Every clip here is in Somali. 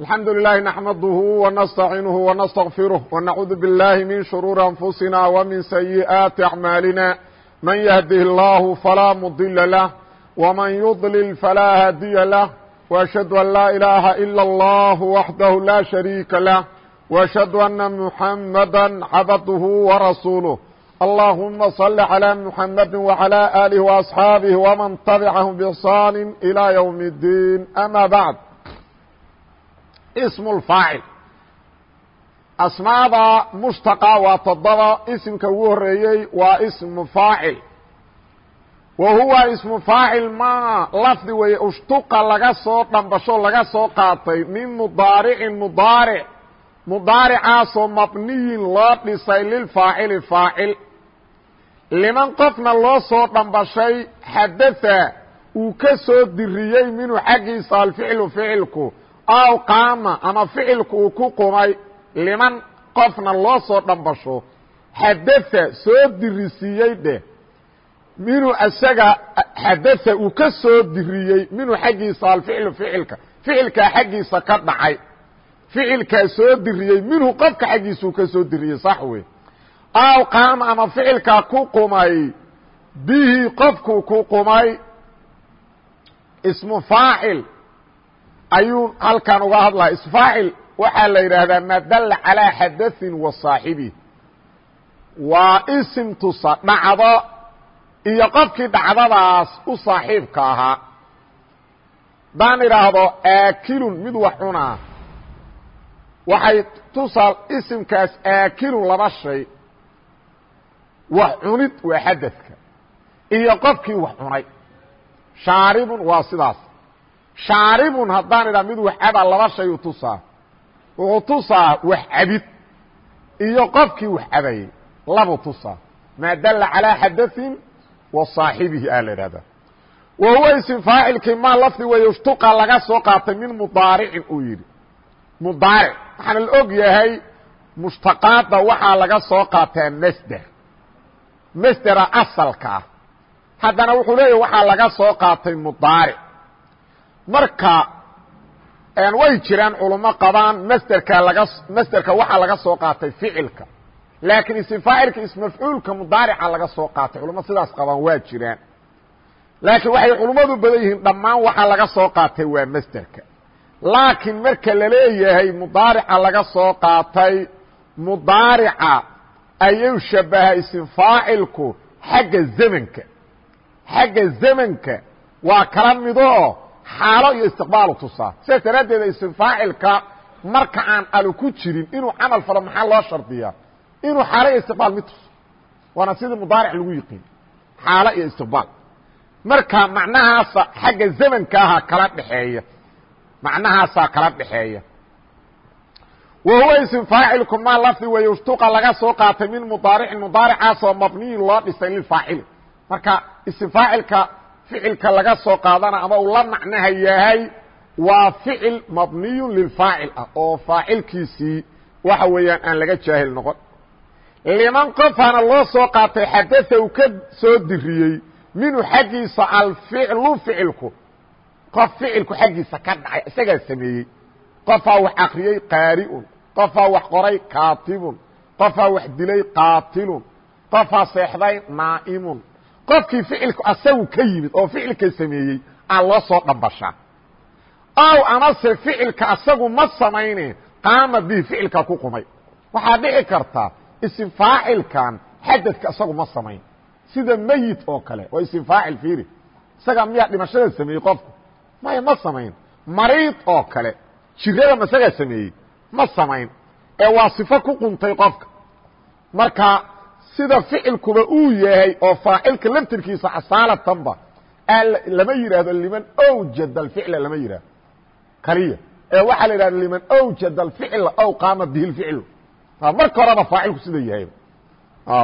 الحمد لله نحمده ونستعينه ونستغفره ونعوذ بالله من شرور أنفسنا ومن سيئات أعمالنا من يهده الله فلا مضل لh ومن يضلل فلا هادي لh وأشhهد أن لا إلaaهa إلا الله وحده لا شhريكa لh وأشhهد أن محمدا عبده ورسوله اللهم صل على محمد وعلى آله وأصحاaبه ومن تبعهم بإحsان إلى يوم الدين أmا بعد ismu lfaacil asmaada mushtaqa waa toddoba isimka ugu horeeyey waa ismu faacil wa huwa ismu faacil ma lafdi weeye ushtuqa laga soo dhambasho laga soo qaatay min mudaaricin mudaaric mudaaricaasoo mabniyin loo dhisay lilfaacili faacil liman qofna loo soo dhambashay xadatha uu ka soo diriyey minhu xaggiisa alficlu ficilku aw qaama ama ficilku uu ku qumay liman qofna loo soo dhambasho xadaa soo dirisiiyey dheh. Minhu isaga xadaa uu ka soo diriyey minhu xaggiisa alficlu ficilka ficilkaa xaggiisa ka dhacay. Ficilkaa soo diriyey minhu qofka xaggiisa uu ka soo diriyey sax wey aw qaama ama ficilkaa ku qumay bihi qofkuu ku qumay ismu faacil ayuu halkan uga hadlaya isfaacil waxaa la yidhaahdaa maa dalla calىa xadaثin wa saaxibi. Waa isim tusa dhacdo iyo qofkii dhacdadaas u saaxiibka ahaa. Haddaan idhaahdo aakilun mid wax cunaa waxay tusaa isimkaas aakilun laba shay. Wax cunid waa xadadka iyo qofkii wax cunay. Shaaribun waa sidaas shaaribun haddaan idhaa mid wax cabaa laba shayuu tusaa. Wuxuu tusaa wax cabid iyo qofkii wax cabayey labu tusaa. Maa dalla calaa xadain wa saaxibihi aa la idhahdaa wa huwa isim faacilkii maa lafdi weeye shtuqa laga soo qaatay min mudaaricin uu yidhi. Mudaaric. Waxaana la og yahay mushtaqaadda waxaa laga soo qaataa masder. Masdera asalka ah. Haddana wuxuu leeyahy waxaa laga soo qaatay mudaaric marka way jiraan culimo qabaan msderka laga msderka waxaa laga soo qaatay ficilka. Laakiin ism faacilka ismafcuulka mudaarica laga soo qaatay. Culamo sidaas qabaan waa jiraan. Laakiin waxay culummadu badan yihiin dhammaan waxaa laga soo qaatay waa masderka laakiin marka la leeyahay mudaarica laga soo qaatay mudaarica ayuu shabaha ism faacilku xagga zamanka. Xagga zamanka waa kala midoo xaalo iyo istiqbaalu tusaa. Sidaas daraaddeeda ism faacilka marka aan alu ku jirin inuu camal falo maxaa loo shardiyaa? Inuu xaalo iyo istiqbaal mid tuso. Waana sidii mudaaric lagu yiqiin. Xaalo iyo istiqbaal. Marka macnahaasa xagga zamankaaha kala dhexeeya macnahaasaa kala dhexeeya wa huwa ism faacilku maa lafdi weeye ushtuqa laga soo qaatay min mudaaricin mudaaricaasoo mabniyin loo dhisay lilfaacili marka ism faacilka ficilka laga soo qaadana ama uu la macnaha yahay waa ficil mabniyu lilfaacil ah oo faacilkiisii waxa weeyaan aan laga jaahil noqon. Liman qofana loo soo qaatay xadaa uu ka soo diriyey minhu xaggiisa alficlu ficilku qof ficilku xaggiisa ka dhacay isagaa sameeyey. Qofaa wax akriyey qaari'un. Qofaa wax qoray kaatibun. Qofaa wax dilay qaatilun. Qofaa seexday naa'imun qofkii ficilku asagu ka yimid oo ficilka sameeyey aa loo soo dhambashaa ow amase ficilka asagu ma samayne qaama bihi ficilka ku qumay. Waxaa dhici karta isim faacilkan xadadka asagu ma samayn. Sida meyit oo kale waa isim faacil fiiri. Isagaa miyaa dhimashada sameeyey qofku? Maya ma samayn. Mariid oo kale jirada ma sameeyey? Ma samayn. Ee waa sifo ku quntay qofka. Marka sida ficilkuba uu yahay oo faacilka laftirkiisa casaalatanba lama yidhaahdo liman awjada alficla lama yidhahdo kaliya. Ee waxaa la yidhahda liman awjada alficla aw qaama bihi lficlu marka horeba faacilku sida yahayba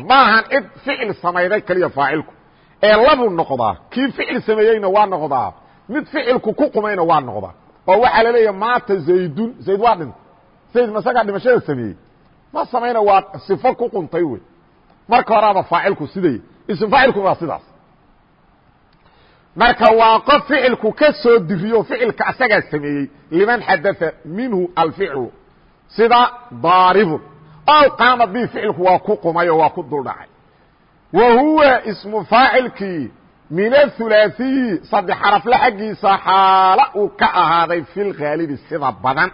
ma ahan cid ficil samayday keliya faacilku. Ee labuu noqdaa kii ficil sameeyeyna waa noqdaa mid ficilku ku qumayna waa noqdaa. Oo waxaa la leeyaha maata zaydun zayd waa dhintay. Zayd masagaa dhimashada sameeyey? Ma samayna waa sifo ku quntay wey marka horaaba faacilku siday ism faacilku waa sidaas. Marka waa qof ficilku ka soo diriyo ficilka asagaa sameeyey liman xadaa minhu alficlu sida daaribun ow qaama bi ficilku waa ku qumay oo waa ku duldhacay. Wa huwa ismu faacilkii min athulaathiyi saddex xarafle xaggiisa xaala uu ka ahaaday fi lhaalibi sida badan.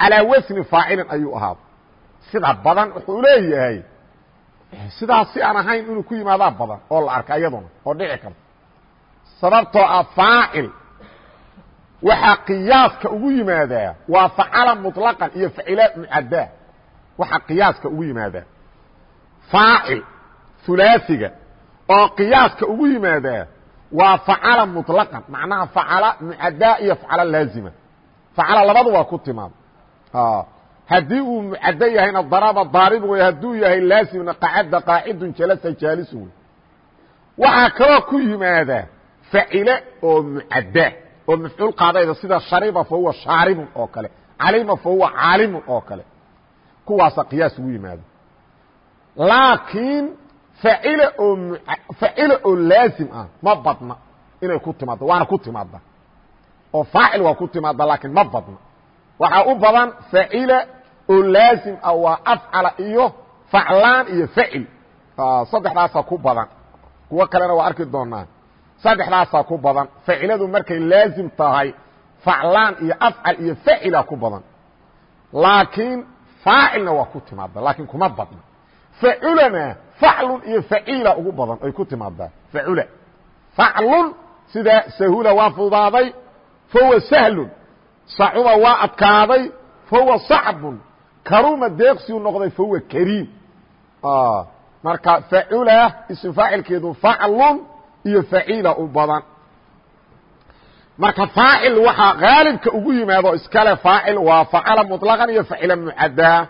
Calaa wasni faacilin ayuu ahaaday sida badan wuxuu leeyahay sidaas si aan ahayn inuu ku yimaadaa badan oo la arka iyaduna oo dhici karta sababtoo ah faacil. Waxaa qiyaaska ugu yimaadaa waa facala muطlaqan iyo facila mucaddaa. Waxaa qiyaaska ugu yimaadaa. Faacil hulaasiga oo qiyaaska ugu yimaadaa waa facala muطlaqan macnaha facala mucaddaa iyo facala laazima. Facala labadu waa ku timaada haddii uu mucaddo yahayna daraba daarib wey hadduu yahay laazimna qacadda qaacidun jalasa jaalisun wey waxaa kaloo ku yimaada facile oo mucadda oo mafcuul qaadayda sida shariba fa huwa shaaribun oo kale calima fa huwa caalimun oo kale. Kuwaasa qiyaas ugu yimaada. Laakiin facile oo facile oo laazim ah ma badna inay ku timaaddo waana ku timaadda. Oo faacil waa ku timaadda laakiin ma badna. Waxaa u badan facile oo laazim ah waa afcala iyo faclaan iyo facil saddexdaasa ku badan. Kuwo kalena waa arki doonaa saddexdaasaa ku badan. Faciladu markay laazim tahay faclaan iyo afcal iyo facila ku badan. Laakiin faacilna waa ku timaada laakiin kuma badna. Faculana faclun iyo faciila ugu badan ay ku timaadaa. Facula faclun sida sahula waa fudaaday fahuwa sahlun. Sacuba waa adkaaday fahuwa sacbun karuma deeqsiu noqday fahuwa kariim. Marka facula ism faacilkeedu faclun iyo faciila u badan. Marka faacil waxaa haalibka ugu yimaado iskale faacil waa facala muطlaqan iyo facila mucadaa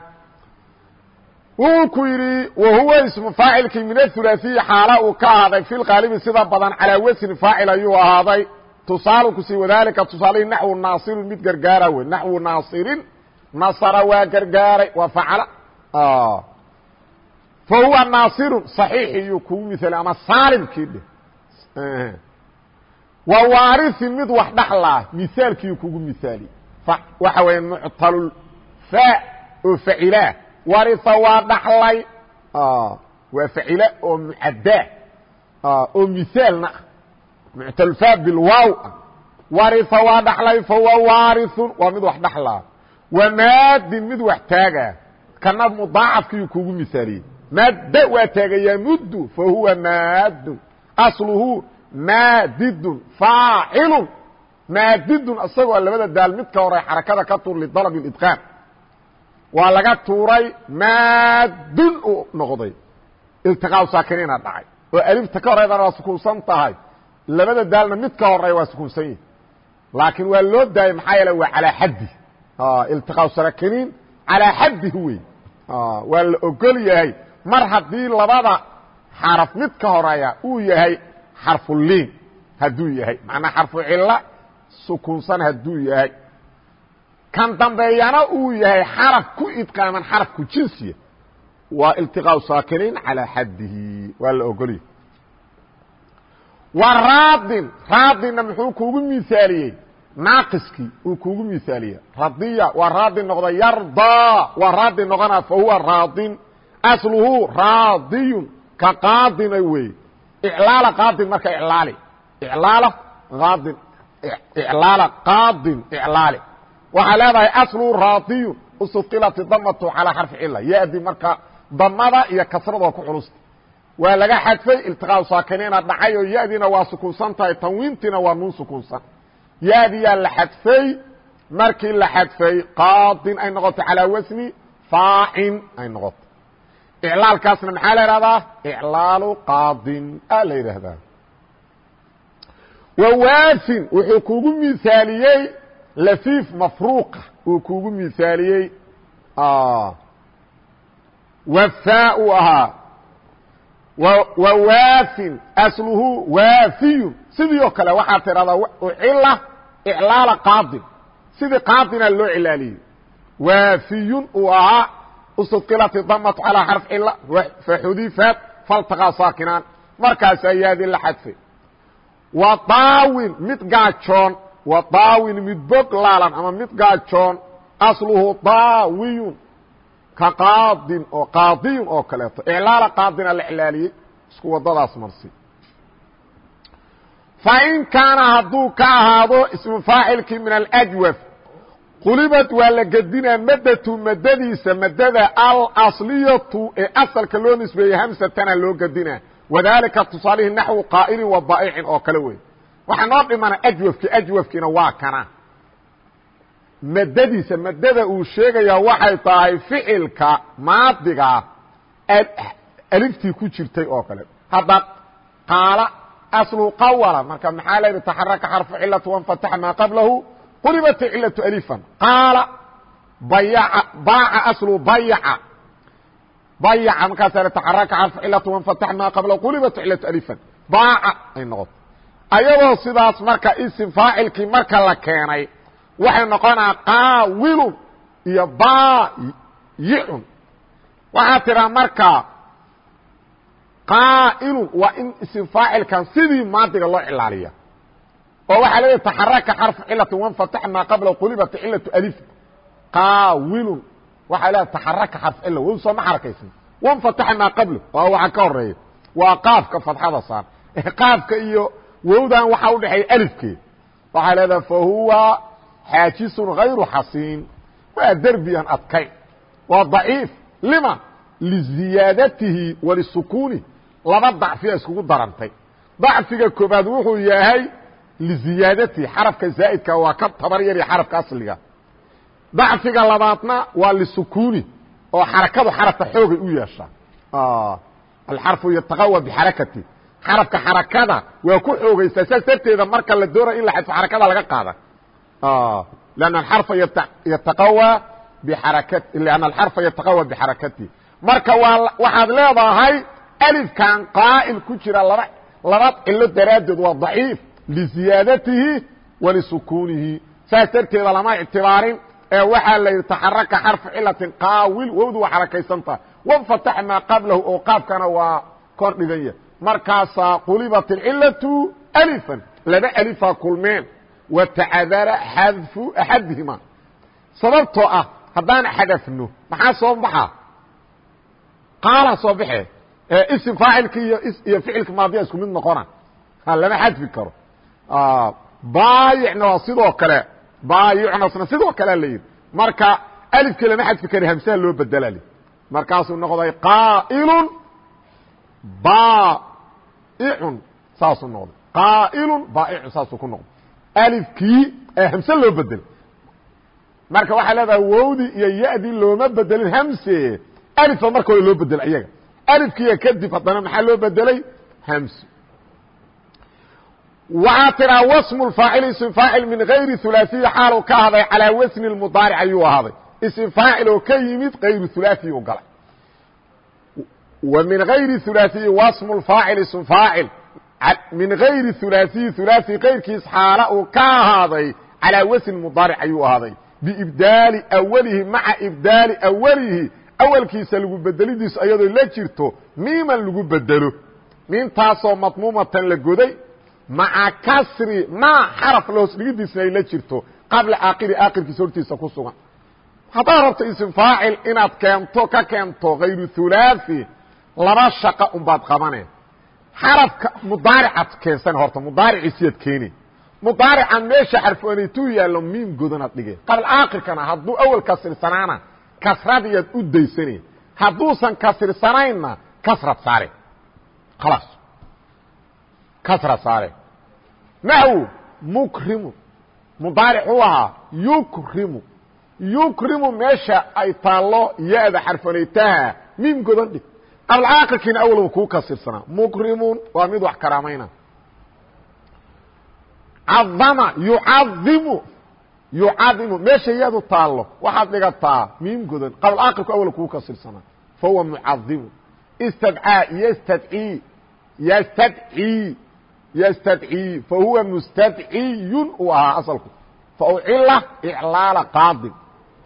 wuxuu ku yidhi wahuwa ismu faacilkii min athulaثiyi xaala uu ka ahaaday fi lqaalibi sida badan calaa wasni faacil ayuu ahaaday. Tusaalu kusi wadalika tusaalihii naxwu naasirin mid gargaara wey naxwu naasirin nasara waa gargaaray waa facala. Fa huwa naasirun صaxiixi iyuu kugu miaalay ama saalimkii dheh. Wa waarisin mid wax dhaxlaa misaalkiiu kugu misaali. Waxa weya muctalulfa oo facilaa warisa waa dhaxlay. Waa facila oo mucaddaa oo misaalna. Muctalulfa bilwaaw ah waa dhaxlay fahuwa waarisun. Waa mid wax dhaxlaa wa maadin mid wax taagaa kana mudaacafkiiu kugu misaaliyey maadda waa taagayaa muddu fahuwa maadun asluhu maadidun faacilun maadidun isagoo labada daal midka hore xarakada ka tuur lidalb اidqaam waa laga tuuray maadun uu noqday iltiqaa saakiniina dhacay oo alifta ka horeydana waa sukuunsan tahay labada daalna mid ka horeya waa sukuunsan yihi laakiin waa loo daayay maxaa yeele waa calaa xaddi iltiqaa saakiniin calaa xaddihi wey waa la ogol yahay. Mar haddii labada xaraf mid ka horreeya uu yahay xarfuliin hadduu yahay. Macnaa xarfu cilo sukunsan hadduu yahay. Kan dambeeyana uu yahay xaraf ku idqaaman xarafku jinsiya. Waa iltiqاau saakiniin calىa xaddihi. Waa la ogolya wa raadin raadinna muxuu kuugu misaaliyey naaqiskii uu kuugu misaaliye radiya waa raadin noqda yardaa waa raadin noqona fa huwa raadin. Asluhu raadiyun ka qaadina weeye. Iclaala qaadin marka iclaali. Iclaala qaadin. Iclaala qaadin iclaali. Waxaa leedahay aslu raadiyun usuqilati damatu calaa xarfi cila ya-di marka damada iyo kasrada ku culusta waa laga xadfay iltiqaa saakiniina dhacay oo ya-diina waa sukunsan tahay tanwiintiina waa nuun sukunsan ya-diyaa la xadfay markii la xadfay qaadin ay noqoto calaa wasni faacin ay noqoto iclaalkaasna maxaa la ihahdaa iclaalu qaadin a la yidhaahdaa. Wawaafin wuxuu kugu misaaliyey lafiif mafruuqa uu kugu misaaliyey wafaa uu ahaa. Wawaafin asluhu waafiyun sidii oo kale waxaa tidhahdaa ucila iclaala qaadin sidii qaadina loo cilaaliyey waafiyun uu ahaa stqilat damt calىa xarf cila faxudifat faltaqaa saakinaan. Markaas ayaadii la xadfay. Wa daawin mid gaajoon wa daawin mid bog laalan ama mid gaajoon asluhu daawiyun. Ka qaadin oo qaadiyun oo kaleeto. Iclaala qaadina la iclaaliyey isku wadadaas marsi fain kaana hadduu ka ahaado ismu faacilkii min alajwaf qulibad waa la gedinaa madatu madadiisa madada alasliyatu ee asalka loo nisbeeyey hamsatana loo gedinaa wadalika tusaalihi naxwu qaa'ilin wa daa'icin oo kale wey waxaa noo dhimana ajwafki ajwafkiina waa kana madadiisa madada uu sheegayaa waxay tahay ficilka maadigaa aliftii ku jirtay oo kale hadda qaala aslu qawala marka maxaa layidhi taxaraka xarfu cilatu wanfataxa maa qablahu qulibat cilatu alifan qaala bayaca baaca aslu bayaca bayaca markaasa la taxaraka xarfu cilatu wanfataxa maa qablahu qulibat cilatu alifan baaca ay noqoto ayadoo sidaas marka isim faacilkii marka la keenay waxay noqonaa qaawilun iyo baayicun waxaa tidhaa marka qaa'ilun waa in isim faacilkan sidii maadiga loo cilaaliya oo waxaa leedahay taxaraka xarfu cilati wanfatax maa qabla qulibat cilatu alif. Qaawilun waxaa leedahay taxaraka xarfu cila wow sooma xarakaysan wanfataxa maa qablo oo waxa ka horreeya waa qaafka fadxada saar qaafka iyo wowdan waxaa udhexeeya alifkeed waxaa leedahay fahuwa xaajisun hayru xasiin. Waa derbiyan adkayn. Waa daciif. Lima? Liziyaadatihi walisukuuni laba dacfiya iskugu darantay. Dacfiga koobaad wuxuu yahay liziyaadati xarafka zaa'idka waa ka tabar yari xarafka asliga. Dacfiga labaadna waa lisukuni oo xarakadu xarafka xoogay u yeeshaa ah, alxarfu yataqawa bixarakati xarafka xarakada waa ku xoogaysaa saas darteeda marka la doonay in la xadfo xarakada laga qaada an aarfa ah, yataqawa barakat lianna alxarfa yataqawa bixarakati marka waa waxaad leedahay alifkan qaa'il ku jira laba laba cilo daraaddeed waa daciif liziyaadatihi wa lisukunihi. Saas darteeda lama ictibaarin ee waxaa la yidhi taxaraka xarfu cilatin qaawil wowdu waa xarakaysan tahay. Wafatax maa qablahu oo qaafkana waa kor dhigan yahay. Markaasaa qulibat alcilatu alifan laba alifaa kulmeen. Wa tacadara xadfu axadihima. Sababtoo ah haddaan xadafno maxaa soo baxa? Qaala soo baxee isim faacilki iyo iyo ficilka maadiya isku mid noqona lama xadfi karo. Baayicna waa sidoo kale baayicnasna sidoo kalea la yidhi. Marka alifkii lama xadfi kari hamsaha loo bedela markaasuu noqday qaa'ilun baa'icun saasuu noqday. Qaa'ilun baa'icun saasuu ku noqday. Alifkii ee hamse loo bedelay marka waxaa leedahay wowdii iyo yadii looma bedelin hamse alifa marka hore loo bedelay iyaga alifkiiya kadib haddana maxaa loo bedelay hamse waxaa tiraa wasmu faacil ism faacil min gayri hulaaثiyi xaalu ka ahday calaa wasni mudaaric ayuu ahaaday ism faacil oo ka yimid kayru hulaaثiyi u galay wa min gayri hulaaثiyi wasmu faacil ism faacil min غayri ثuلaaثiyi ثuلaaثi kayrkiis xaala uu ka ahaaday calىa wasn mdaaric ayuu ahaaday biibdaali awalihi maca ibdaali awalihi awalkiisa lagu bedelidiis ayadoo la jirto miiman lagu bedelo. Miintaasoo madmuumatan la goday maca kasri maa xaraf lahoos dhigidiisna ay la jirto qabla aakiri aakirkiisa hortiisa ku sugan. Haddaad rabto isim faacil inaad keento ka keento khayru hulaaثi laba shaqo unbaad qabane. Xarafka mudaaricaad keensan horta mudaariciisiyaad keeni. Mudaarican meesha xarfuanaytuu yaallo miim godan ad dhige qabla aakirkana hadduu awal kasrisanaana kasradiyaad u daysane hadduusan kasrirsanaynna kasrad saare. Khalaas kasrad saare. Naxwu mukrimu. Mudaaric u yukrimu. Yukrimu meesha ay taallo ya-da xarfanaytaha miim godan dhig. Alcaaqilkiina awalba kuu kasirsanaa. Mukrimun waa mid wax karaamayna cadama yucadimu yucadimu meesha yadu taallo waxaad dhigataa miim godan qablaaqilku awal kuu kasirsanaa. Fahuwa mucadimu. Istadcaa ystadcii ystadcii ystadcii fahuwa mustadciyun uu ahaa asalku. Faucila iclaala qaadin.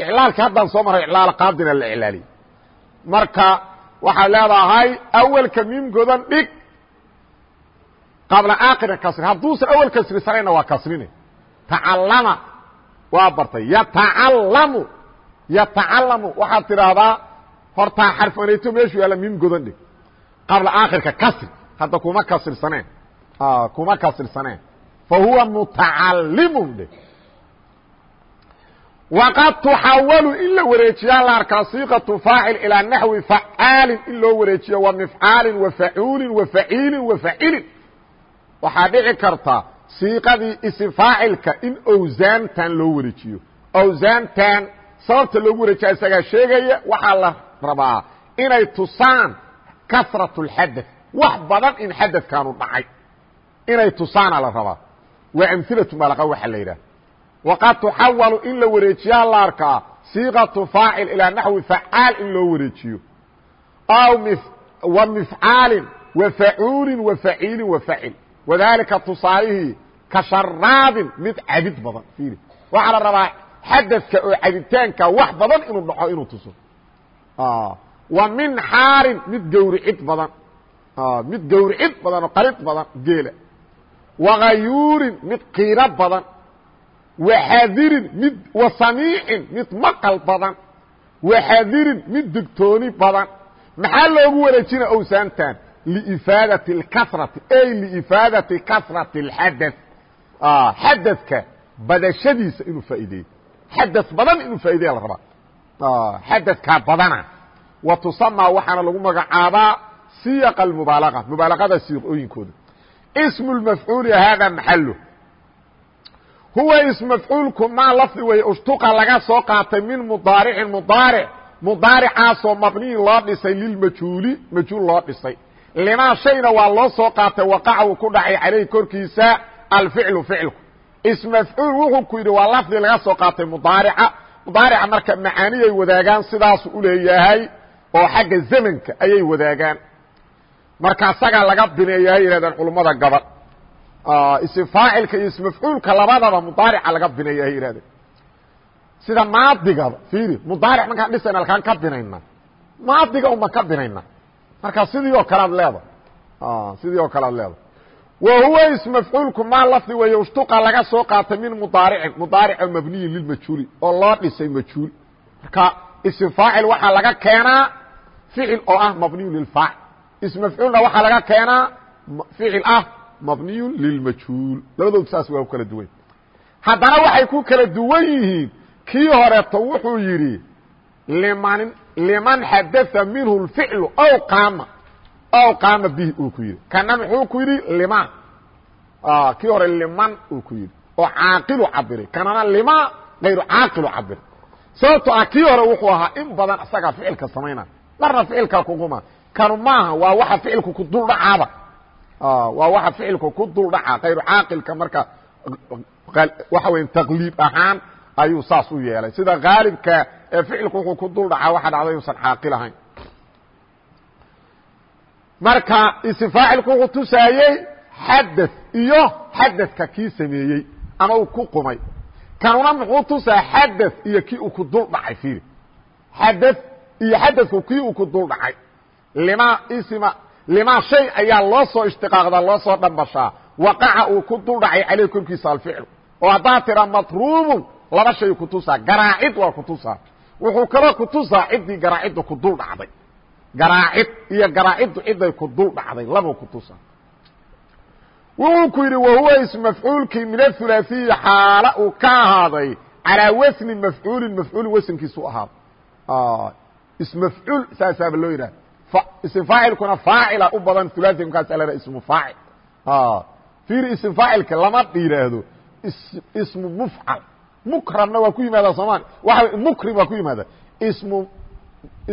Iclaalki haddaan soo maray iclaala qaadina la iclaaliye marka waxaad leedahay awelka miim godan dhig qabla aakhiri kasri hadduusan awel kasrisanayna waa kasrine. Tacallama waa bartay yatacallamu yatacallamu waxaad tidhaahdaa hortaa xarfanayto meeshuu yaalla mim godan dhig. Qabla aakhirka kasri hadda kuma kasirsaneen kuma kasirsaneen fa huwa mutacallimun dhe waqad tuxawalu in la wareejiyaa la arkaa siiqatu faacil ilaa naxwi facaalin in loo wareejiyo wa mifcaalin wa facuulin wa faciilin wa facilin waxaa dhici karta siiqadii isi faacilka in owsaantan loo wareejiyo. Owsaantan sababta loogu wareejiya isagaa sheegaya waxaa la rabaa inay tusaan kasrat اlxadaث wax badan in xadadkaanu dhacay. Inay tusaana la rabaa. Waa amhilatu malaqa waxa la yidhaha waqad tuxawalu in la wareejiyaa la arkaa siiqatu faacil ilaa naxwi facaal in loo wareejiyo. Wa mifcaalin wa facuulin wa faciilin wa facil wadalika tusaalihii ka sharaabin mid cabid badan fiiri waxaa la rabaa xadadka oo cabitaanka wax badan inuu dhaco inuu tuso wa min xaarin mid gawricid badan mid gawricid badan oo qalid badan geela wagayuurin mid qiiro badan waxadirin mid wasamiicin mid maqal badan waxadirin mid digtooni badan maxaa loogu wareejina owsaantan liifaadati اlkasrati ay liifaadati kasrati اlxadaث xadadka badashadiisa inuu faa'ideeyo xadaث badan inuu faa'ideya la rabaa xadadkaa badana wa tusamaa waxaana lagu magacaabaa siyaqa اmubaalaga mubaalagada siiqooyinkooda sm اmafcuuli hada maxalo huwa ism mafcuulku maa lafdi wey ushtuqa laga soo qaatay min mudaaricin mudaaric mudaaricaasoo mabniyin loo dhisay lilmajhuuli majhuul loo dhisay limaa shayna waa loo soo qaatay waqaca uu ku dhacay calayh korkiisa alficlu ficilku ism mafcuul wuxuu ku yidhi waa lafdi laga soo qaatay mudaarica. Mudaarica marka macaaniyay wadaagaan sidaasu uleeyahay oo xagga zamanka ayay wadaagaan. Marka asagaa laga bineeya yihahdeen culummada gabadh ism faacilka iyo ismafcuulka labadaba mudaarica laga bineeya hay yihahdeen sida maadigaba fiiri mudaaric markaan dhisayna alkaan ka binayna maadiga uma ka binayna marka sidii oo kale ad leeda sidii oo kale ad leeda wa huwa ismafcuulku maa lafdi weeye ushtuqa laga soo qaatay min mudaaricin mudaarico mabniyin lilmajhuuli oo loo dhisay majhuul marka ism faacil waxaa laga keenaa ficil oo ah mabniyu lilfaacil ismafcuulna waxaa laga keenaa ficil ah mabniyu lilmajhuul labadood saas waa ku kala duwan. Haddana waxay ku kala duwan yihiin. Kii horeeto wuxuu yidhi liman liman xadaa minhu اlficlu aw qaama aw qaama bihi uu ku yidhi. Kana muxuu ku yidhi liman kii hore liman uu ku yidhi oo caaqilu cabiray kanana lima ayru caaqilu cabiray sababto ah kii hore wuxuu ahaa in badan isagaa ficilka samayna marna ficilka kuguma kanu maaha waa waxa ficilku ku dul dhacaaba. Waa waxa ficilku ku dul dhaca. Kayru caaqilka marka waxa weya taqliib ahaan ayuu saas u yeelay. Sida haalibka ee ficilku wuxuu ku dul dhacaa waxa dhacda yuusan caaqil ahayn marka isfaacilku wuxuu tusaayey xadad iyo xadadka kii sameeyey ama uu ku qumay. Kanuna muxuu tusaa xadad iyo kii uu ku dul dhacay fiiri. Xadad iyo xadadku kii uu ku dul dhacay. Lima isma lima shay ayaa loo soo ishtiqaaqdaa loo soo dhambashaa waqaca uu ku dul dhacay caleyh korkiisa alficlu oo haddaad tira matruubun laba shay kutusaa garaacid waa kutusaa wuxuu kaloo kutusaa ciddii garaacidda ku dul dhacday. Garaacid iyo garaaciddu ciday ku dul dhacday labuu kutusaa wuxuu ku yidhi wahuwa ismafcuulkii min athulaaiyi xaala uu ka ahaaday calaa wasni mafcuulin mafcuulin wasankiisu ahaaday ismafcuul saasaaba loo yidhaha ism faacilkuna faacila u badan ulaai mkaasa la ismu faacil fiiri ism faacilka lama yidhaahdo ismu mufcal mukramna waa ku yimaada soomaalia waa mukrim waa ku yimaada. Ismu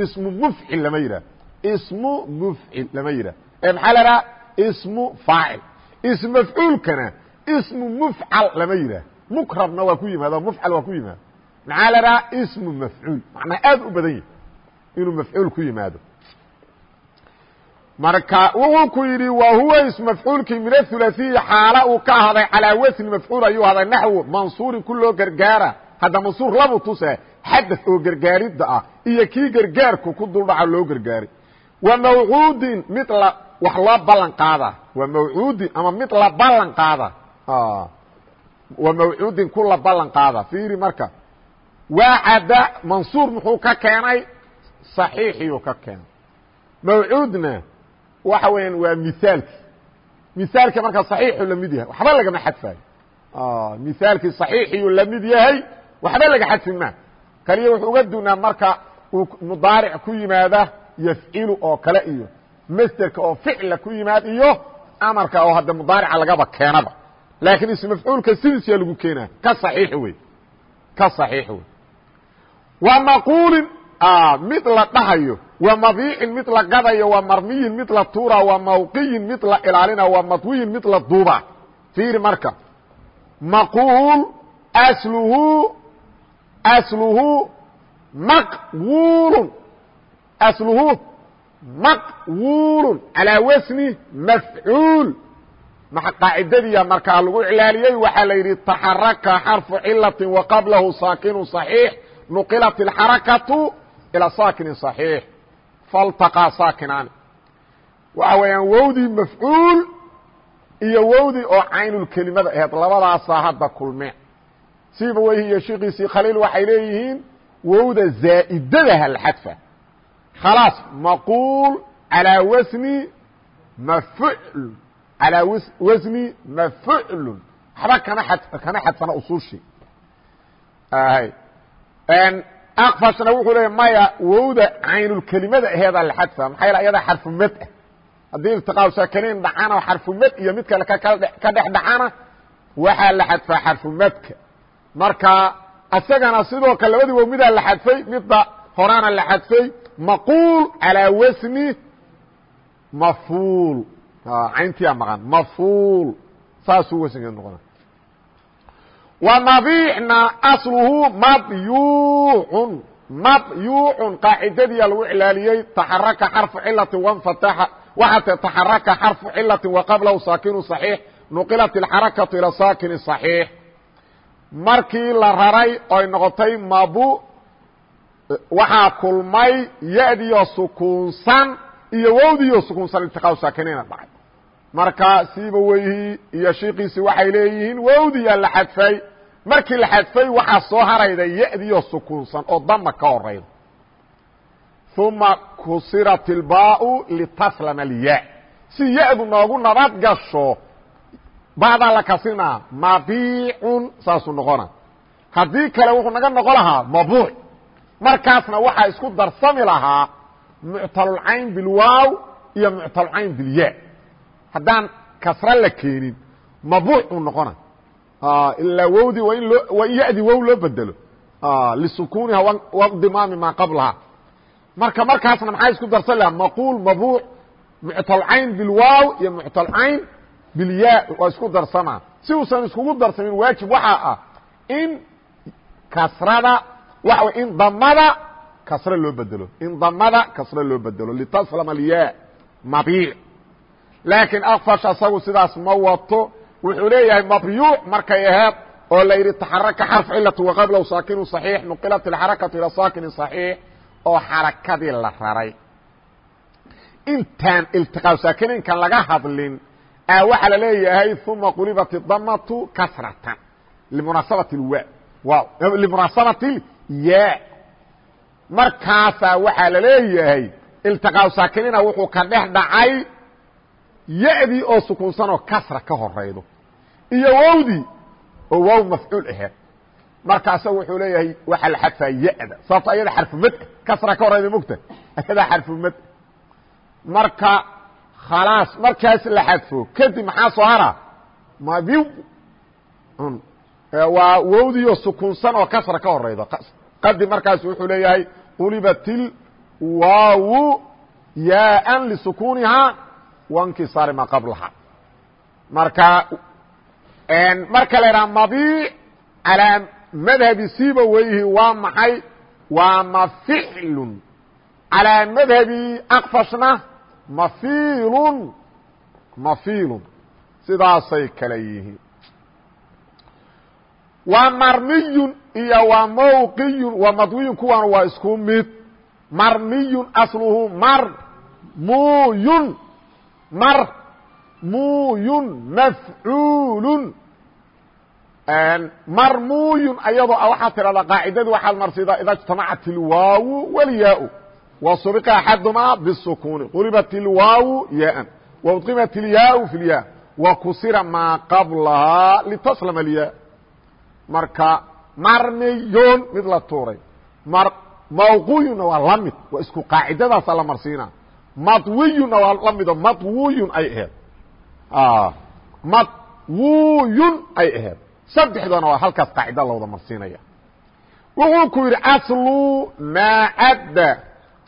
ismu mufcil lama yidhah ismu mufcil lama yidhah ee maxaa la dhaha ismu faacil. Ism mafcuulkana ismu mufcal lama yidhah mukramna waa ku yimaada mufcal waa ku yimaada. Maxaa la dhaha ismu mafcuul. Macnaa aad u badan yahi inuu mafcuul ku yimaado marka wuxuu ku yidhi wa huwa ismafcuulkii min athulaثiyi xaala uu ka ahaaday calaa wasni mafcuul ayuu ahday naxwu mansuurin ku loo gargaara. Hadda mansuur labu tuse xadad oo gargaaridda ah iyo kii gargaarku ku duldhaca loo gargaaray. Wa mawcuudin mid la wax loo ballan qaada. Waa mawcuudin ama mid la ballan qaada. Waa mawcuudin ku la ballan qaada. Fiiri marka waacada mansuur muxuu ka keenay? صaxiixiyuu ka keenay. Mawcuudna waxa weeyaan waa mihaalki mihaalka marka صaxiixu lamid yahay waxba lagama xadfaayo mihaalkii صaxiixiyuu lamid yahay waxba laga xadfi maa kaliya wuxuu uga dunaa marka uu mudaaric ku yimaada yafcilu oo kale iyo masderka oo ficla ku yimaad iyo amarka oo hadda mudaarica lagaba keenaba laakiin ism mafcuulka sidiisa lagu keenaa ka صaxiix wey ka صaxiix wey wa maquulin mid la dhahayo wa mabiicin mid la gadayo wa marmiyin mid la tuura wa mawqiyin mid la ilaalina wa madwiyin mid la duuba fiiri marka maquul asluhu asluhu maqwulun asluhu maqwulun calaa wasni mafcuul qaacidadiya markaa lagu iclaaliyey waxaa la yidhi taxaraka xarfu cilati wa qablahu saakinu صaxiix nuqilat اxarakatu ilى saakini صaxiix faltaqaa saakinaani waxa weeyaan wowdii mafcuul iyo wowdii oo caynulkelimada aheed labadaasaa hadda kulmeen siiba weyhi iyo shikiisii khaliil waxay leeyihiin wowda zaa'idadaha lxadfa khalaas maquul calىa wasni mafcl calىa wasni mafclu waxba kama ad kama xadfana usuushii aqfashna wuxuu leeya maya wowda caynulkelimada aheedaa la xadfa maxaa yaele ayadaa xarfumad ah. Haddii iltiqaa saakiniin dhacana xarfumad iyo mid kale ka dhex dhacana waxaa la xadfaa xarfumadka marka isagana sidoo kale labadii wow midaa la xadfay midda horaana la xadfay maquul calىa wasni mafuul. Cayntiyaa maqan mafuul. Saasuu wasnigeed noqona ومضيعna أصلhu مضيوع مضيوع قاaعدadiia lagu عlaaliyey تحركa حرف ciلة وانفتح وxت تحركa حرف ciلة وqبلh sاkن صحيiح نقلت الحaركة إلى sاkن صحيiح markii la raray oy noqotay mabu waxaa kulmay yadiyo sukuunsan iyo wowdiyo sukuunsan iltiqاa saakنina dhacay marka siiba weyhi iyo shiikiisi waxay leeyihiin wowdiyaa la xadfay markii la xadfay waxaa soo harayda yadiyo sukuunsan oo dama ka horayda uma kusirat ilbaau litaslama alya. Si ya-du noogu nabad gasho bacdaa la kasinaa mabiicun saasuu noqona. Haddii kale wuxuu naga noqon lahaa mabuuc. Markaasna waxaa isku darsami lahaa muctalulcayn bilwaaw iyo muctalulcayn bilya. Haddaan kasra la keenin mabuuc uu noqona ilaa wowdii waa in yadi wow loo bedelo lisukuniha wadimaami maa qablaha marka markaasna maxaa isku darsan laha maquul mabuuc muctalcayn bilwaaw iyo muctalcayn bilyaa waa isku darsamaa si uusan iskugu darsamin waajib waxaa ah in kasrada waxa way in damada kasre loo bedelo in damada kasre loo bedelo litaslama alyaa mabiic laakiin akfash asagu sidaas ma wato wuxuu leeyahay mabyuuc markay aheed oo la yidhi taxaraka xarf cilatu waqablow saakinu صaxiix nuqilat اxarakatu ilى saakini صaxiix oo xarakadii la raray intaan iltiqaa saakininkan laga hadlin a waxaa la leeyahay uma qulibat اdamatu kasratan limunaasabati wa limunaasabati ya markaasaa waxaa la leeyahay iltiqaa saakinina wuxuu ka dhex dhacay ya-dii oo sukuunsanoo kasra ka horaydo iyo wowdii oo waaw mafcuul aheed markaasa wuxuu leeyahay waxaa la xadfaa ya-da. Sababto ayada xarfumad kasra ka horayda mogta ayadaa xarfumad marka khalaas markaas la xadfo. Kadib maxaa soo hara? Mabiw waa wowdiioo sukuunsan oo kasra ka horaydo qadi markaas wuxuu leeyahay qulibatil waawu yaaan lisukunihaa wankisaari ma qablaha marka marka la idhaha mabiic calaa madhabi siba weyhi waa maxay? Waa maficlun calaa madhabi akfashna mafiilun mafiilun. Sidaasay kala yihiin. Waa marmiyun iyo waa mawqiyun waa madwiyun kuwan waa isku mid. Marmiyun asluhu marmuyun marmuyun mafcuulun marmuyun ayadoo a waxaad tidhahdaa qaacidadii waxaad marsidaa ida اجtamacat اlwaawu wاlyaa wa subiqa axadumaa bالsukuni qulibat اlwaawu yaaan waudqimat اlyaau fi اlya wa kusira maa qablahaa litaslama اlyaa marka marmiyun mid la tuuray mawquyunna waa la mid waa isku qaacidadaasa la marsiina madwiyunna waa la mido madwuyun ay aheed madwuyun ay aheed saddexdana waa halkaas qaacida la wada marsiinaya. Wuxuu ku yidhi aslu maa cadda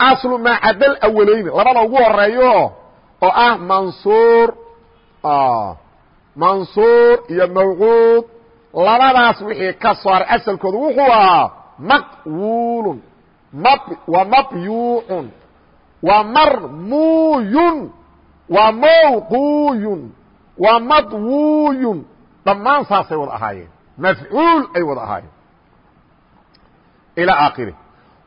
aslu maa cadda alawaleyni labada ugu horeeyo oo ah mansuur mansuur iyo mawcuud labadaas wixii ka saaray asalkooda wuxuu ahaa maqwulun wa mabyuucun wa marmuyun wa mawquyun wa madwuyun dhammaan saasay wada ahaayeen. Mafcuul ay wada ahaayeen. Ilaa aakhiri.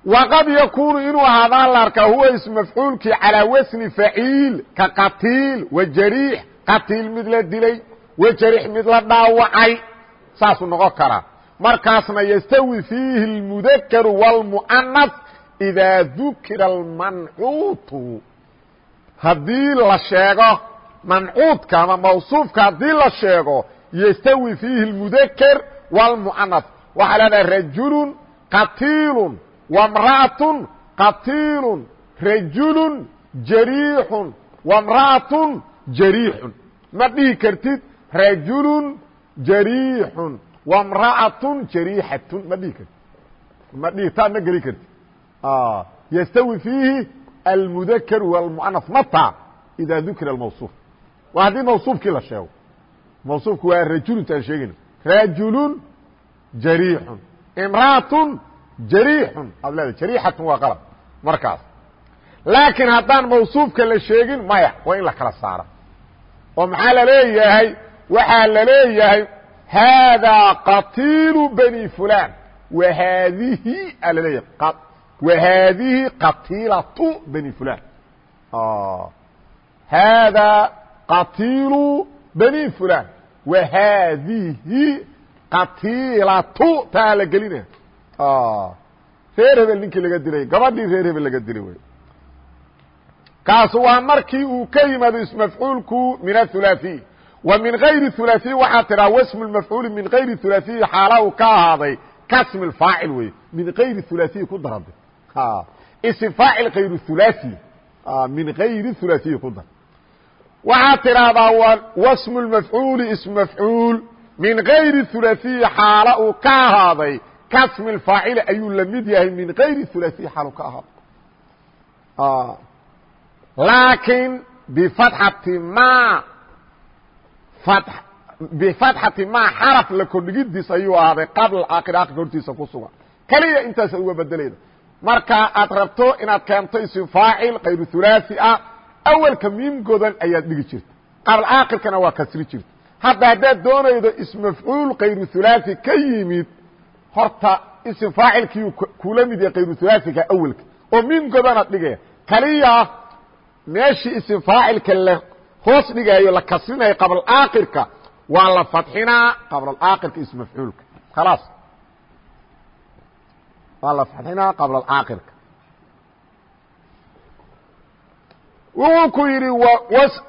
Waqad yakuunu inuu ahaadaa la arkaa huwa ismu calaa wasni faciil ka qatiil wa jariix. Qatiil mid la dilay wa jariix mid la dhaawacay. Saasuu noqon karaa. Markaasna yastawi fiihi اlmudakaru wاlmu'anas idaa dukira almancuutu. Haddii la sheego mancuudka ama mawsuufka haddii la sheego ystawi fiihi اlmudaker wاlmu'anas waxaa leedahay rajulun qatiilun wamra'atun qatiilun rajulun jariixun wamra'atun jariixun ma dhihi kartid rajulun jariixun wamra'atun jariixatun ma dhihi kartid ma dhihi taa ma geli kartid ystawi fiihi almudakr wاlmu'anas mata ida dukira almawsuuf waa haddii mawsuufkii la sheego mawsuufku waa rajuluntaan sheegayna rajulun jariixun imra'atun jariixun aad leedahay jariixatun waa qalab markaas laakiin haddaan mawsuufka la sheegin maya waa in la kala saaro oo maxaa la leeyahay waxaa la leeyahay haadaa qatiilu bani fulan wa haadihi aa la leeyahay wa haadihi qatiilatu bani fulan haadaa qatiilu bani fulan wa haadihi qatiilatu taa la gelina reer hebel ninkii laga dilay gabadhii reer hebel laga dilay wey kaasu waa markii uu ka yimaado ismafcuulku min athulaثiy wa min gayri hulaaثiy waxaa tiraa wasmu mafcuuli min gayri hulaaثiyi xaala uu ka ahaaday kasmi faacil wey min gayri hulaaثiyi ku darade ism faacil kayru hulaaثi min gayri hulaaثiyi ku dar waxaad tidhaahdaa wasmu lmafcuuli ismu mafcuul. Min gayri hulaiyi xaala uu ka ahaaday. Kasmi lfaacili ayuu la mid yahay. Min gayri hulaiyi xaal uu ka ahaaday. Ah. Laakiin bifatxati ma bifatxati ma xaraf la kordhigidiis ayuu ahaaday qabla aakir aakirka hortiisa ku sugan. Keliya intaasa uga bedelayda. Marka aad rabto inaad keento isim faacil kayru hulaaثi ah awelka miimgodan ayaad dhigi jirta. Qabla aakirkana waa kasri jirta. Hadda haddaad doonaydo ismafcuul kayru hulaaثi ka yimid horta ism faacilkii kula mid yahay kayru hulaaثiga awelka oo miimgodanaad dhigaya. Kaliya meeshii ism faacilka la hoos dhigaayo la kasrinayo qabla aakirka waa la fadxinaa qabla aakirka ism mafcuulka khalaas. Waa la fadxinaa qabla aakirka wuxuu ku yidhi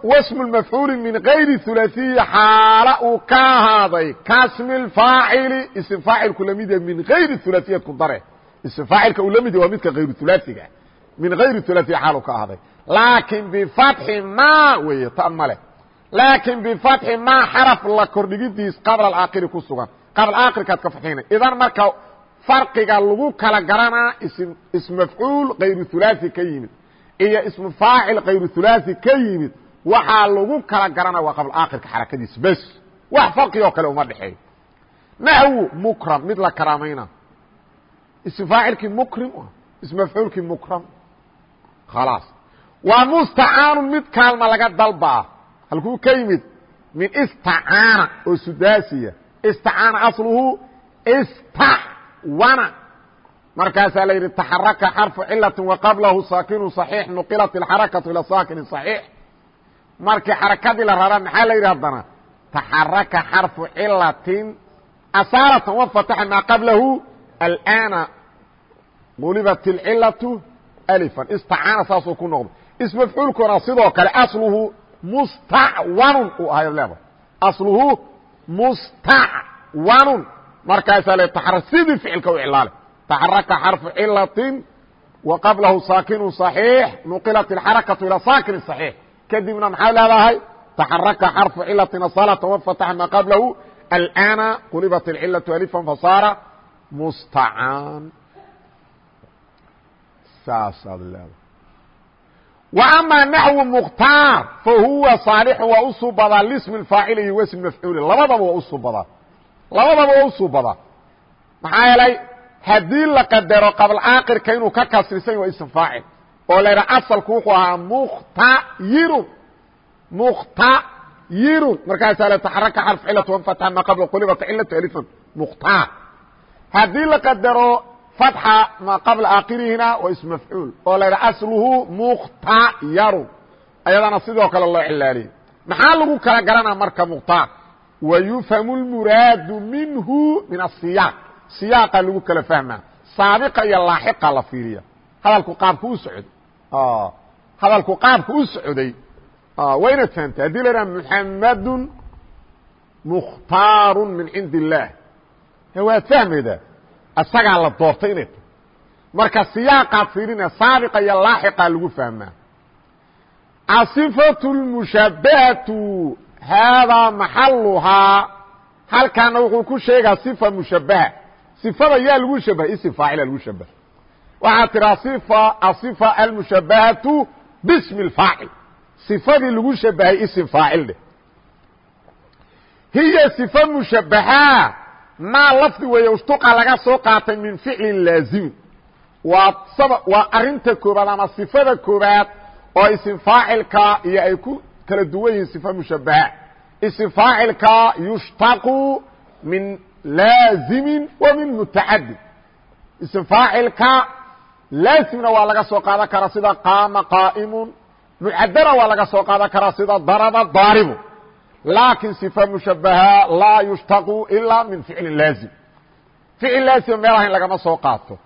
wasmu mafcuuli min gayri hulaiyi xaala uu ka ahaaday kasmi faacili. Ism faacilku lamida min ayri hulaiya ku dare. Ism faacilka uu la mid waa midka ayr hulaiga min ayri hulaiya xaal uu ka ahaaday laakiin bifatxi ma weeye tan male laakiin bifatxi ma xaraf la kordhigidiis qabla alaakhiri ku sugan. Qabla aakhirkaad ka faxina idan marka farqiga lagu kala garanaa ism mafcuul kayru hulaaثi ka yimid iyo ismu faacil kayru hulaaثi ka yimid waxaa lagu kala garana waa qabla aakirka xarakadiisa. Bes wax farqi oo kale uma dhexeeyo naxwu mukram mid la karaamayna ism faacilkii mukrim ism mafcuulkii mukram. Khalaas. Waa mustacaanu mid kaalma laga dalbaa. Halkuu ka yimid min istacaana oo sudaasiya. Istacaana asluhu istawana markaasaa la yidhi taxaraka xarfu cilati waqablahu saakinu صaxiix nuqilat اxarakatu ilى saakini صaxiix markii xarakadii la rara maxaa la yidhi haddana taxaraka xarfu cilatin asaaratan wafataxa maa qablahu alana qulibat اlcilatu alifan istacaana saasuu ku noqday ismafcuulkuna sidoo kale asluhu mustacwanun uu ahay leeda asluhu mustacwanun markaasaa le taxara sidii ficilka u iclaale taxaraka xarfu cilatin wa qablahu saakinu صaxiix nuqilat اxarakatu ilى saakin صaxiix kadibna maxaa leedahay taxaraka xarfu cilatin asalata wafataxa maa qablahu alana qulibat اlcilaةu alifan fasaara mustacaan saasaad leedahay وأmا نحو مkhتاar fahuwa صاaلح waa u subadaa لsم الفاacل iyo wsم مفcuuل labadaba waa u subadaa labadaba waa u subadaa maxaa yeelay haddii la qadaro qablaakirka inuu ka kasrisan waa ism faacil oo la ydha asalku wuxuu ahaa mukhtayirun mukhtayirun markaasaa la taxaraka xarf cilatu wanfatxa maa qabla qulibata cilatu alifan mukhtaa haddii la qadaro fatxa maa qabla aakirihina waa ism mafcuul oo la ydha asluhu mukhtayarun ayadana sidoo kale loo cilaaliyo. Maxaa lagu kala garanaa marka mukhtaa wa yufhamu اlmuraadu minhu min asiyaaq siyaaqa lagu kala fahmaa saabiqa iyo laaxiqa la fiiriya hadalku qaabka u socday hadalku qaabka u socday waa inaad fahamtay haddii la yidhaha muxamadun mukhtaaru min cindi illaah waad fahmaydaa isagaa la doortay inay tahay marka siyaaqaad fiirina saabiqa iyo laaxiqaa lagu fahmaa aصifaة الmushabahatu haadaa maxaluhaa halkaana wuxuu ku sheegaa صifa mushabaha صifada yaa lagu shabahay isim faacila lagu shabahay waxaa tiraa aصifa almushabahatu bsmi اfaacil صifadii lagu shabahay isim faacil dheh hiya صifa mushabahaa maa lafdi weeye ushtuqa laga soo qaatay min ficlin laazimin waa waa arinta koobaad ama sifada koobaad oo isim faacilka iyo ay ku kala duwan yihiin sifa mushabaha isim faacilka yushtaqu min laazimi wa min mutacadid. Ism faacilka laazimna waa laga soo qaadan karaa sida qaama qaa'imu mucadana waa laga soo qaadan karaa sida daraba daaribu laakin صifa mushabaha laa yushtaqu ilaa min ficlin laazim. Ficil laazima meel ahayn lagama soo qaato.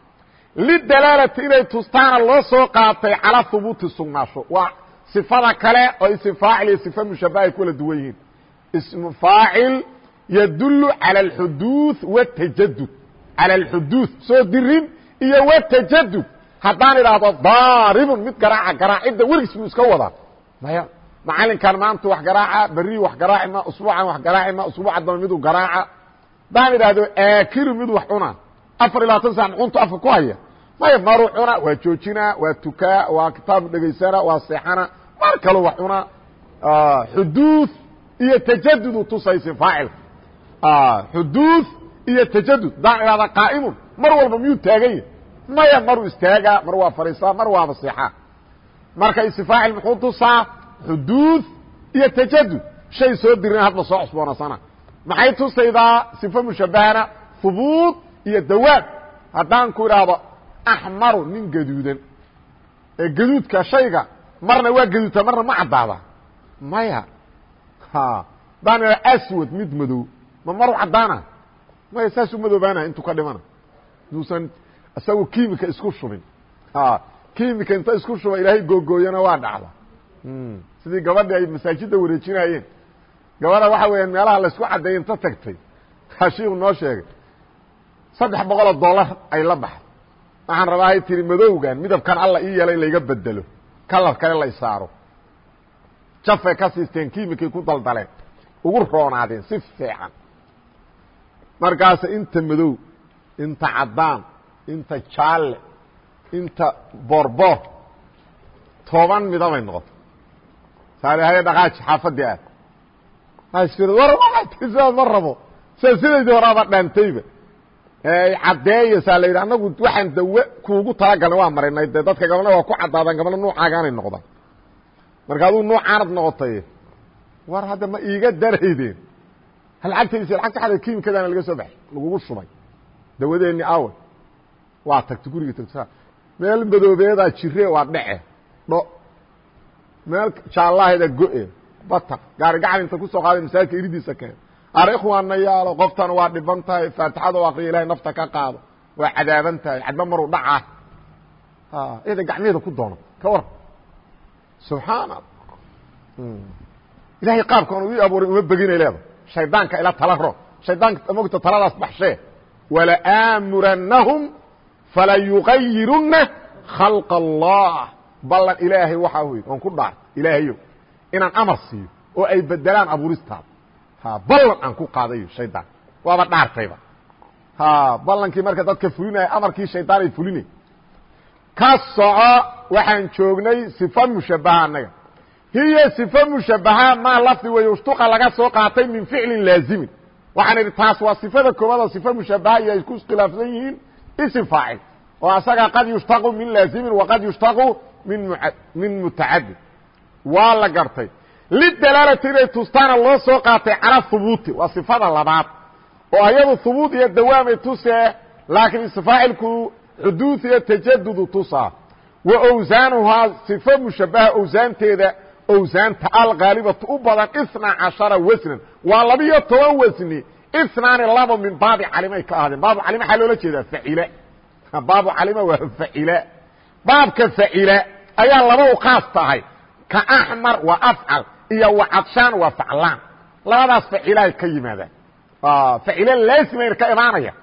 Lidalaalati inay tustaana loo soo qaatay calaa hubuuti sugnaasho waa sifada kale oo ism faacil iyo sifa mushabaha ay kula duwan yihiin. Ismu faacil yadulu calى اxuduuث wاtajadud calى اxuduuث soo dirin iyo wاtajadud haddaan idhaahdo daaribun mid garaaca garaacidda weligiis buu iska wadaa maya macalinkan maanta wax garaaca beri wax garaaci ma usbuucan wax garaaci ma usbuuca damba miduu garaaca hadaan idhaahdo aakiru mid wax cuna afar iyo labaatan sac muxuntu afka ku haya maya maruu cuna waa joojinaa waa tukaa waa kitaabu dhegaysana waa seexana mar kaloo wax cuna xuduud iyo tajadudu tusaysin faacilka xuduud iyo tajadud hadaan idhahda qaa'imun. Mar walba miyuu taagan yahy maya maruu istaagaa mar waa fariisaa mar waaba seexaa. Marka isfaacil muxuu tusaa xuduud iyo tajadud shay soo dirina hadba soo cusboonasana maxay tusaydaa sifo mushabahana hubuud iyo dawaab haddaan ku idhaahdo axmaru nin gaduudan. Ee gaduudka shayga marna waa gaduudta marna ma caddaada. Maya haddaan idhahdo aswad mid madow ma maru caddaana? Maya saasuu madoobaana intuu ka dhimana? Duusan isagu kimika isku shubin. Kimika inta isku shuba ilaahay googooyana waa dhacda. Sidii gabadhi ay masaajidda wareejinayeen gabadha waxa weeyaan meelaha laysku caddeeyey inta tagtay. Hashiiku noo sheegay. Saddex boqoloo dollar ay la baxday. Waxaan rabaa hay tiri madowgan midabkan alla ii yeelay layga bedelo kalar kale la isaaro jafay ka siisteen kimikay ku daldaleen. Ugu roonaadeen si fiican markaasa inta madow inta caddaan inta jaalle inta boorboor toban midabay noqoto saalihaye dhaqaaji xaafadii aad. War sidaad ma rabo. Sida sidaydii horaaba dhaantayba. Caddeeya saa la yidhi annagu waxaan dawe kuugu talagalna waa marinay dee dadka gabalna waa ku caddaadaan gabalna nuucaagaanay noqdaan. Marka aduu nuucaanad noqotay war hadda ma iiga daraydeen lacagtaysi lacagta xada kimikadaana laga soo baxay. Lagugu shubay. Dawadeenni awe waa tagta guriga tagta meel madoobeedaa jire waa dhece dho. Meel jaallahayda go-e. Bataq gaari gacan inta ku soo qaaday masaajidka iridiisa keen ar ikhwaana yaalo. Qoftana waa dhiban tahay. Faatixada o akriya ilahay nafta ka qaado. Waa cadaaban tahay. Cadba maruu dhacah ida gacmeeda ku doono. Ka waran subxaana ilahay qaabkan ii abuuray uma beginay leeda shaydaanka ila tala ro shaydaanka mogta taladaas baxshee walaaamurannahum falayugayirunna khalq allah. Ballan ilaahay waxaa wy on ku dhaar ilaahayow inaan amar siiyo oo ay bedelaan abuuristaada. Ha ballan aan ku qaadayo shaydaan. Waaba dhaartayba. Ha ballankii marka dadka fulinaya amarkii shaydaan ay fulinay. Ka soco waxaan joognay sifa mushabaha annaga hiya sifa mushabaha maa lafdi wey ushtuqa laga soo qaatay min ficlin laazimin waxaan idhi taas waa sifada koobaad oo sifa mushabaha iyo ay ku iskhilaafsan yihiin. Isim faacil oo asaga qad yushtaqu min laazimin waqad yushtaqu min min mutacadid waa la gartay. Lidalaalati inay tustaana loo soo qaatay cala hubuuti waa sifada labaad oo ayadu hubuut iyo dawaamay tusee laakiin isfaacilku xuduud iyo tajadudu tusaa. Wa owsaanuhaa sifo mushabaha owsaanteeda owsaanta alghaalibatu u badan isna cashara wasnan waa labiyo toban wasni isnaani labo min baabi calimay ka ahaadeen. Baabu calima waxaa loola jeedaa facila baabu calima waa facila baabka facila ayaa laba u khaas tahay. Ka axmar waa afcal iyo wa cadshaan waa faclaan. Labadaas facilahay ka yimaadaan. Facilo laasimayna ka imaanaya.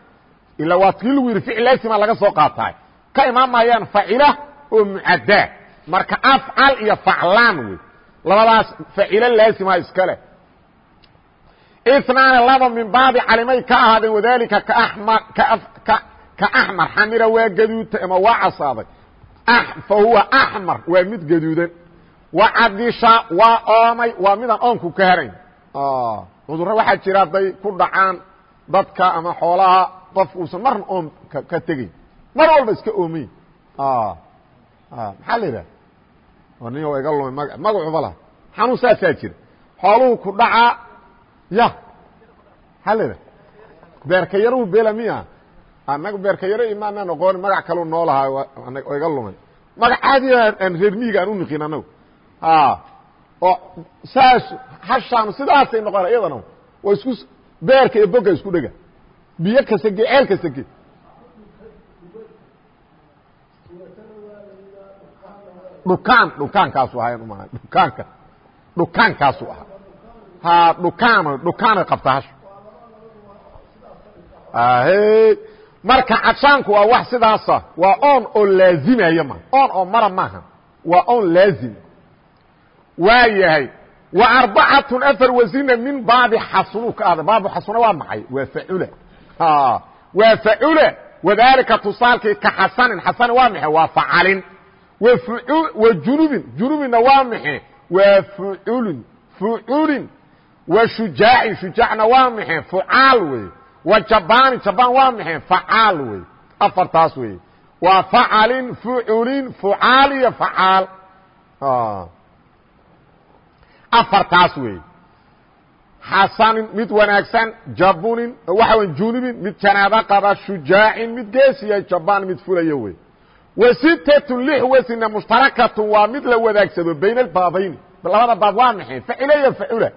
Ila waa kii lagu yidhi ficil laasima laga soo qaataay ka imaan maayaan facila oo mucaddaa. Marka afcal iyo faclaan wey labadaas facilo laasima iska leh. Inaani laba min baabi calimay ka ahaadeen wadalika ka axmar xamira waa gaduudta ama waa casaaday. Fa huwa axmar waa mid gaduudan wa cadisha waa oomay waa midaan oonku ka harayn. Cudurro waxaa jira hadday ku dhacaan dadka ama xoolaha qof uusan marna oom ka tegayn mar walba iska oomayn maxaa la yidhaha nin iga lumay ma magacuba lah xanuun saasaa jira. Xooluhu ku dhacaa ya yidhaha beerkayaruhu bela miya. Anaga beerkayaro imaana noqon magac kalu noo lahaa oo iga lumay magac caadiya aan reer miiga aan u niqin anagu oo saas hashaan sidaasay noqon iyadana waa isku beerka iyo boga isku dhega. Biyo kasage ceel kasage dhukaan dhukaankaasu ahayn uma dhukaanka dhukaankaasu ahaa ha dhukaan dhukaanay qabta hasha marka cadshaanku waa wax sidaasa. Waa oon oo laazimaya ma oon oo mara maaha waa oon laazim. Waa yahay wa arbacatun afar wasina min baabi xasunu ka ahda. Baabu xasuna waa maxay? Waa facula waa facula wadalika tusaalkii ka xasanin. Xasani waa maxe waa facalin junubin. Junubinna waa maxe waa fuculin fuculin wa shujaacin shujaacna waa maxe fucaal wey. Wa jabani jabaan waa maxe facaal wey. Afartaas wey. Waa facalin fuculin fucaal iyo facaal afartaas wey. Xasanin mid wanaagsan jabunin waxa junubin mid janaabo qaba shujaacin mid geesiya jabaan mid fulaya wey wa sitatun lix wasina mushtarakatun waa mid la wadaagsado bayna albaabayni labada baab waa maxay? Facila iyo facula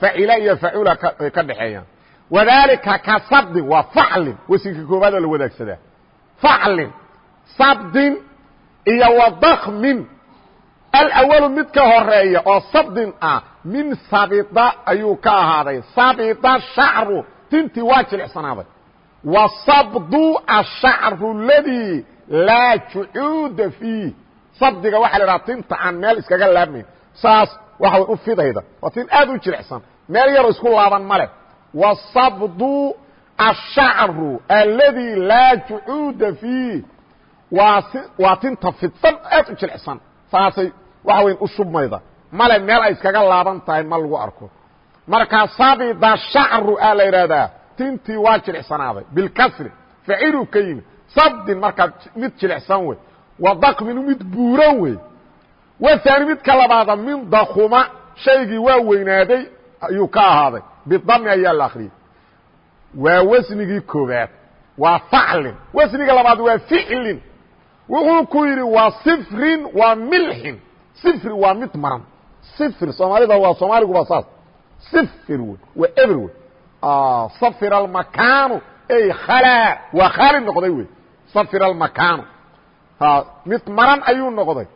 facila iyo facula ka dhexeeyaan wadalika ka sabdin waa faclin. Wasinka koobaad oo la wadaagsadaa faclin sabdin iyo wa dakmin alأwalu mid ka horreeya oo sabdin ah min sabida ayuu ka ahaaday. Sabida shacru tintii waa jilicsanaaday wa sabdu ashacru اladii laa jucuuda fiih. Sabdiga waxa la dhaha tinta aan meel iskaga laabmayn saas waxa way u fidayda. Waa tin aad u jilicsan. Meel yaroo isku laaban ma leh. Wa sabdu ashacru aladii laa jucuuda fiih. Waa waa tinta fidsan aad u jilicsan. Saasay waxa weyn u shubmayda. Male meel ay iskaga laaban tahay ma lagu arko. Markaa sabida shacru a la yidhaahdaa tintii waa jilicsanaaday bilkasri facilu ka yimi sabdin markaa mid jilicsan wey. Wa dakminu mid buuran wey. Waani midka labaada min dakuma shaygii waa weynaaday ayuu ka ahaaday. Bidami ayaa la akriyey waa wasnigii koobaad waa faclin. Wasniga labaad waa ficlin. Wuxuu ku yidhi waa sifrin waa milxin. Sifri waa mid maran. Sifir soomaalida waa soomaaliguba saas. Sifir wey waa eber wey. Safir almakaanu ey khalaa waa khaali noqday wey safir almakaanu mid maran ayuu noqday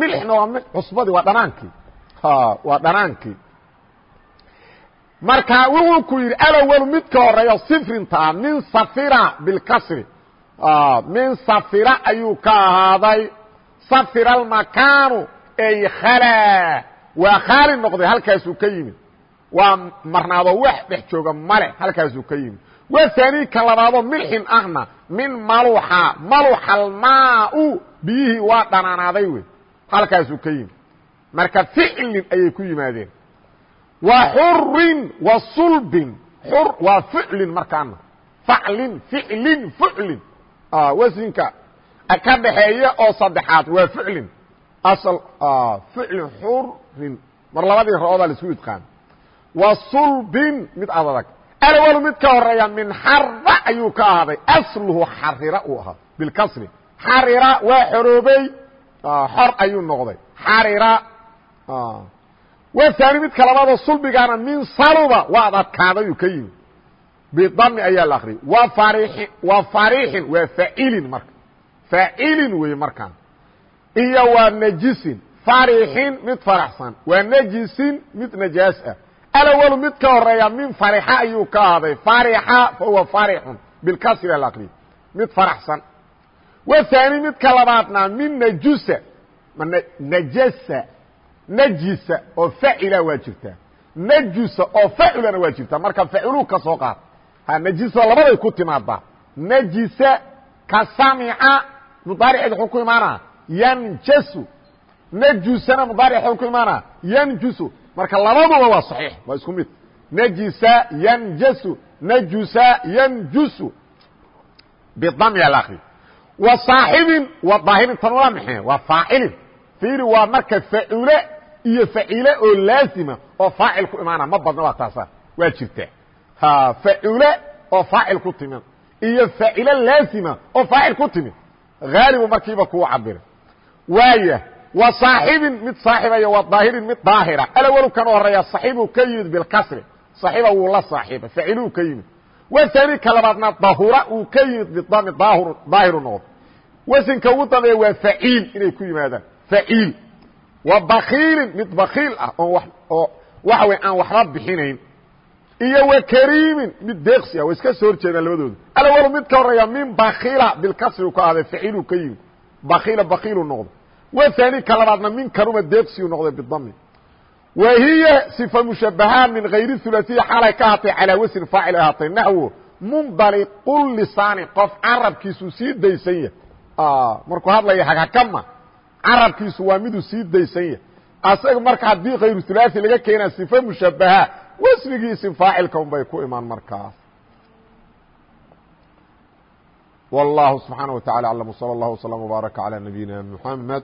milxna waa mi cusbadii waa dhanaankii waa dhanaankii marka wuxuu ku yidhi alawlu mid ka horeeyo sifrintaa min safira bilkasri min safira ayuu ka ahaaday safira almakaanu ey khalaa waa khaali noqday halkaasuu ka yimid waa marnaado wax dhex jooga male halkaasuu ka yimid waa haani ka labaadoo milxin ahna min maluxa maluxa almaau biyihii waa dhanaanaaday wey. Halkaasuu ka yimid. Marka ficlin ayay ku yimaadeen. Wa xurin wa sulbin. Xur waa ficlin markaana. Faclin ficlin fuclin. Wasinka ka dhaxeeya oo saddexaad waa ficlin. Asal ficlin xurin mar labadii ra'oodaa la isku idqaana wa sulbin mid adadag alwalu mid ka horreeya min xara ayuu ka ahaaday asluhu xarira uu ahaa. Bilkasri xarira waa xoroobey xor ayuu noqday. Xarira. Waa haani midka labaadoo sulbigaana min saluba waa ad adkaadayuu ka yimi bidami ayaa la akriyay wa farixin waa facilin marka. Faacilin weeye markaan. Iyo waa najisin. Farixin mid faraxsan. Waa najisin mid najaas ah alawlu mid ka horreeya min farixa ayuu ka ahaaday farixa fahuwa farixun bilkasri la akriyay mid faraxsan wa haani midka labaadna min najusa najasa najisa oo facila waa jirtaa najusa oo facilana waa jirtaa marka faciluu ka soo qaad najisa labaday ku timaadaa najisa ka samica mudaariceed wxuu ku imaanaa yanjasu najusana mudaaric wxuu ku imaanaa yanjusu marka labaduba waa صaxiix waa isku mid. Najisa yanjasu najusa yanjusu. Bidami alakri wa saaxibin wa daahirin. Tan waa maxee waa faacilin fiiri waa marka facule iyo facile oo laazima oo faacil ku imaana. Ma badna waa taasa waa jirtaa. Facule oo faacil ku timid. Iyo facile laazima oo faacil ku timid. Haalibu markiiba kuu cabira waaya wa saaxibin mid saaxibaya wa daahirin mid daahira. Alawlu kan horreeya صaxiibuu ka yimid bilkasri صaxiiba wuu la saaxiiba faciluu ka yimid. Wa haani ka labaadna dahura uu ka yimid bidami daahiru noqdo wasinka ugu dambeeya waa faciil inay ku yimaadaan. Faciil. Wa bakiilin mid bakiil ah oo oo waxa wey aan waxba bixinayn. Iyo wa kariimin mid deeqsi ah way iska soo horjeedaan labadooda alawlu mid ka horreeya min bakila bilkasri u ka ahday faciiluu ka yimid. Bakila bakiilu noqdo wa haani ka labaadna min karuma deeqsiu noqday bidami wa hiya sifa mushabaha min hayri hulaiya xaalay ka ahaatay calaa wasni faacil ahaatay naxwo mundaliqu lisaani qof carabkiisuu sii daysan yahay markuu hadlaya hagakama carabkiisu waa miduu sii daysan yahay asaga marka haddii khayru hulai laga keenaa sifa mushabaha wasnigiisi faacilka un bay ku imaan markaas والله سبحانه وتعالى أعلم وصلى الله وسلم وبارك على نبينا محمد